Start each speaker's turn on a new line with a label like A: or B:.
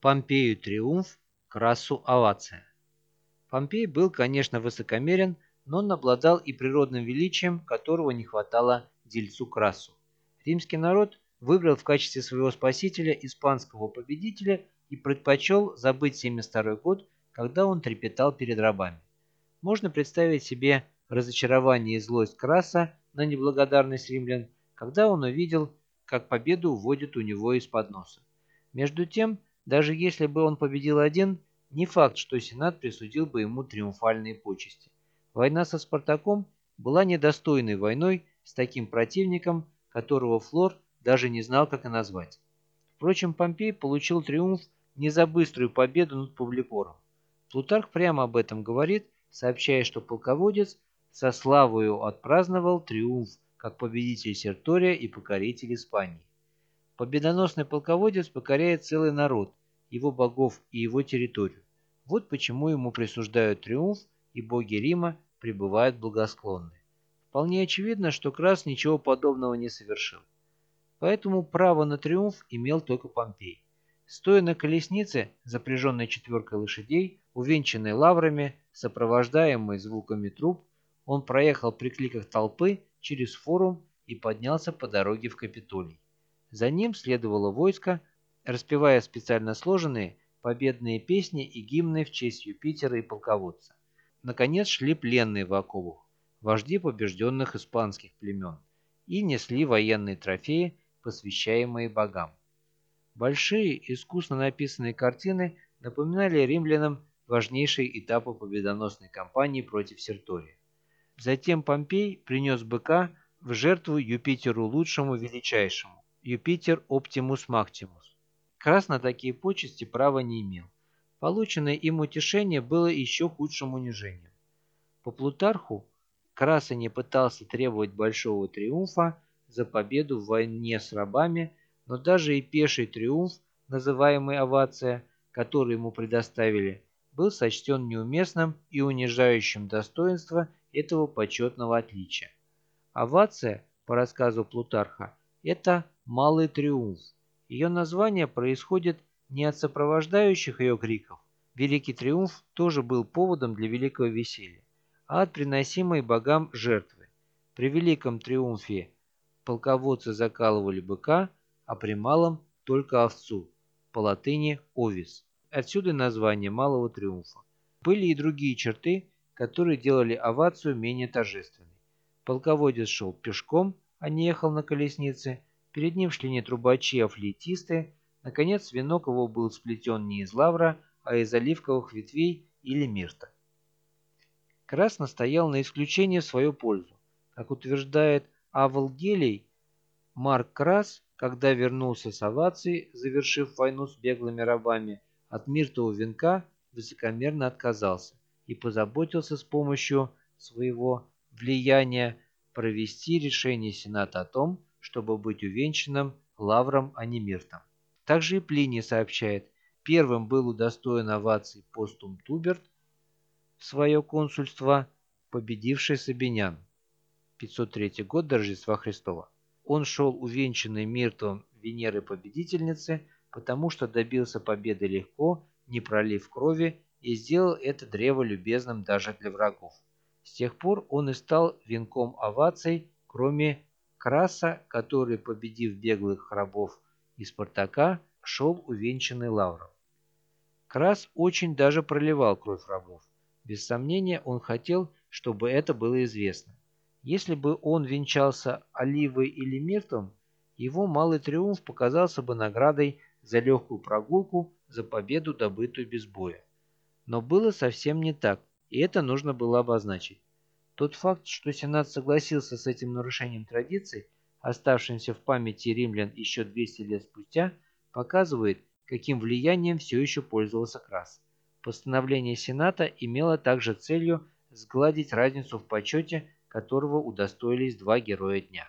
A: Помпею триумф, Красу овация. Помпей был, конечно, высокомерен, но он обладал и природным величием, которого не хватало дельцу Красу. Римский народ выбрал в качестве своего спасителя испанского победителя и предпочел забыть 72 год, когда он трепетал перед рабами. Можно представить себе разочарование и злость Краса на неблагодарность римлян, когда он увидел, как победу уводят у него из-под носа. Между тем, даже если бы он победил один, не факт, что Сенат присудил бы ему триумфальные почести. Война со Спартаком была недостойной войной с таким противником, которого Флор даже не знал, как и назвать. Впрочем, Помпей получил триумф не за быструю победу над Публикором. Плутарх прямо об этом говорит, сообщая, что полководец со славою отпраздновал триумф как победитель Сертория и покоритель Испании. Победоносный полководец покоряет целый народ, его богов и его территорию. Вот почему ему присуждают триумф, и боги Рима пребывают благосклонны. Вполне очевидно, что Крас ничего подобного не совершил. Поэтому право на триумф имел только Помпей. Стоя на колеснице, запряженной четверкой лошадей, увенчанной лаврами, сопровождаемой звуками труб, он проехал при кликах толпы через форум и поднялся по дороге в Капитолий. За ним следовало войско, распевая специально сложенные победные песни и гимны в честь Юпитера и полководца. Наконец шли пленные в оковах, вожди побежденных испанских племен, и несли военные трофеи, посвящаемые богам. Большие, искусно написанные картины напоминали римлянам важнейшие этапы победоносной кампании против Сертория. Затем Помпей принес быка в жертву Юпитеру лучшему величайшему, Юпитер Оптимус Мактимус. Крас на такие почести права не имел. Полученное им утешение было еще худшим унижением. По Плутарху Краса не пытался требовать большого триумфа за победу в войне с рабами, но даже и пеший триумф, называемый овация, который ему предоставили, был сочтен неуместным и унижающим достоинство этого почетного отличия. Овация, по рассказу Плутарха, это малый триумф. Ее название происходит не от сопровождающих ее криков. Великий триумф тоже был поводом для великого веселья, а от приносимой богам жертвы. При великом триумфе полководцы закалывали быка, а при малом только овцу, по латыни «овис». Отсюда название малого триумфа. Были и другие черты, которые делали овацию менее торжественной. Полководец шел пешком, а не ехал на колеснице, перед ним шли не трубачи, а флейтисты, наконец венок его был сплетен не из лавра, а из оливковых ветвей или мирта. Красно стоял на исключение в свою пользу. Как утверждает Авл Гелий, Марк Крас, когда вернулся с овацией, завершив войну с беглыми рабами, от миртового венка высокомерно отказался и позаботился с помощью своего влияния провести решение Сената о том, чтобы быть увенчанным лавром, а не миртом. Также и Плиний сообщает, первым был удостоен оваций постум Туберт в свое консульство, победивший Сабинян. 503 год до Рождества Христова. Он шел увенчанный миртом Венеры-победительницы, потому что добился победы легко, не пролив крови и сделал это древо любезным даже для врагов. С тех пор он и стал венком оваций, кроме Краса, который, победив беглых рабов и Спартака, шел увенчанный лавром. Крас очень даже проливал кровь рабов. Без сомнения, он хотел, чтобы это было известно. Если бы он венчался оливой или миртом, его малый триумф показался бы наградой за легкую прогулку, за победу, добытую без боя. Но было совсем не так, и это нужно было обозначить. Тот факт, что Сенат согласился с этим нарушением традиций, оставшимся в памяти римлян еще 200 лет спустя, показывает, каким влиянием все еще пользовался Крас. Постановление Сената имело также целью сгладить разницу в почете, которого удостоились два героя дня.